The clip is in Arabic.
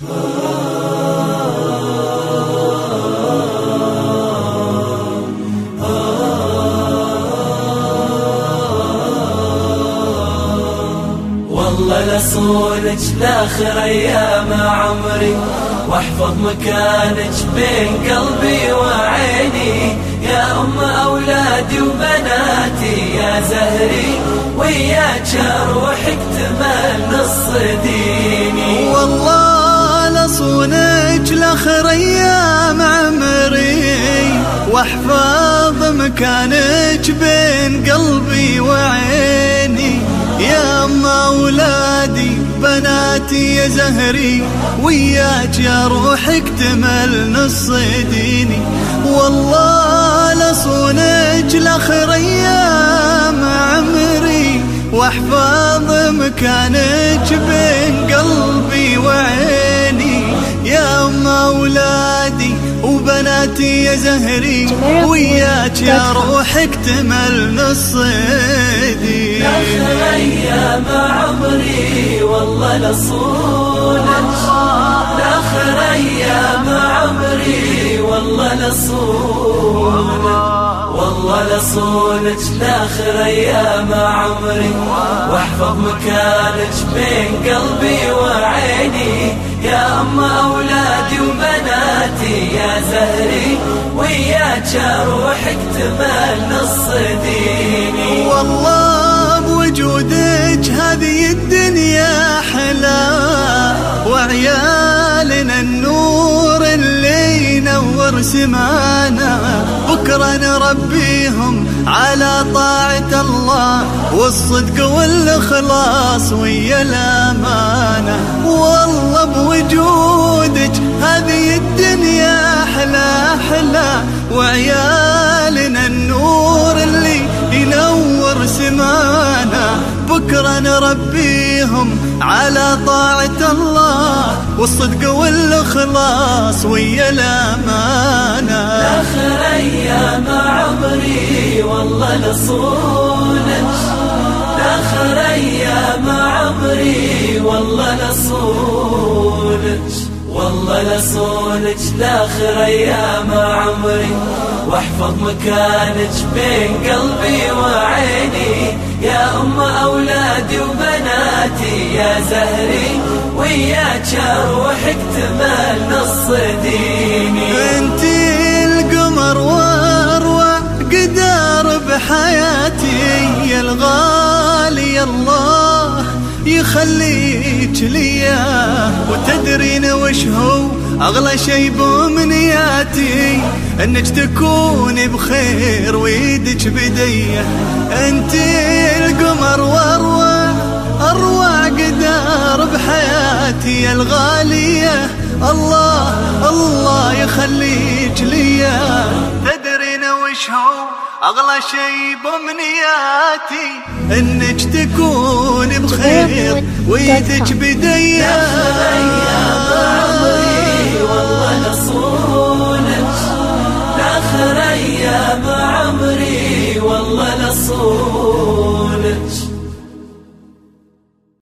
والله لصونك لاخر أيام عمري واحفظ مكانك بين قلبي وعيني. يا أم أولادي وبناتي يا زهري وياك روحك تمل ديني لصونك لآخر أيام عمري وأحفظ مكانك بين قلبي وعيني. يا ام أولادي بناتي يا زهري وياك يا روحك تمل نص ديني. والله لصونك لآخر أيام عمري وأحفظ مكانك بين قلبي وعيني. يا ام اولادي وبناتي يا زهري وياك يا روحك تمل نص ديني لاخر أيام عمري والله لصونك لاخر أيام عمري والله لصونك والله لصونك لاخر أيام عمري واحفظ مكانك بين قلبي وعيني. يا ام اولادي وبناتي يا زهري وياك روحك تمل نص ديني. والله بوجودك هذه الدنيا حلا وعيالنا النور اللي ينور سمانا. بكرة نربيهم على طاعة الله والصدق والإخلاص ويا الأمانة أحلى وعيالنا النور اللي ينور سمانا. بكرة نربيهم على طاعة الله والصدق والإخلاص ويا الأمانة. آخر أيام عمري والله لصونك آخر أيام عمري والله لصونك والله لصونك لآخر أيام عمري. واحفظ مكانك بين قلبي وعيني. يا أم أولادي وبناتي يا زهري وياك روحك تمل نص ديني. انتي القمر واروع قدر بحياتي. يا الغالي الله يخليك ليا. وتدرين وش هو؟ أغلى شي بأمنياتي. إنك تكوني بخير ويدك بديه أنت القمر واروع اروع قدر بحياتي يا الغالية. الله الله يخليك ليا. وعيشهم أغلى شي بأمنياتي إنك تكون بخير ويدك بدي والله لصونك آخر أيام عمري والله لصونك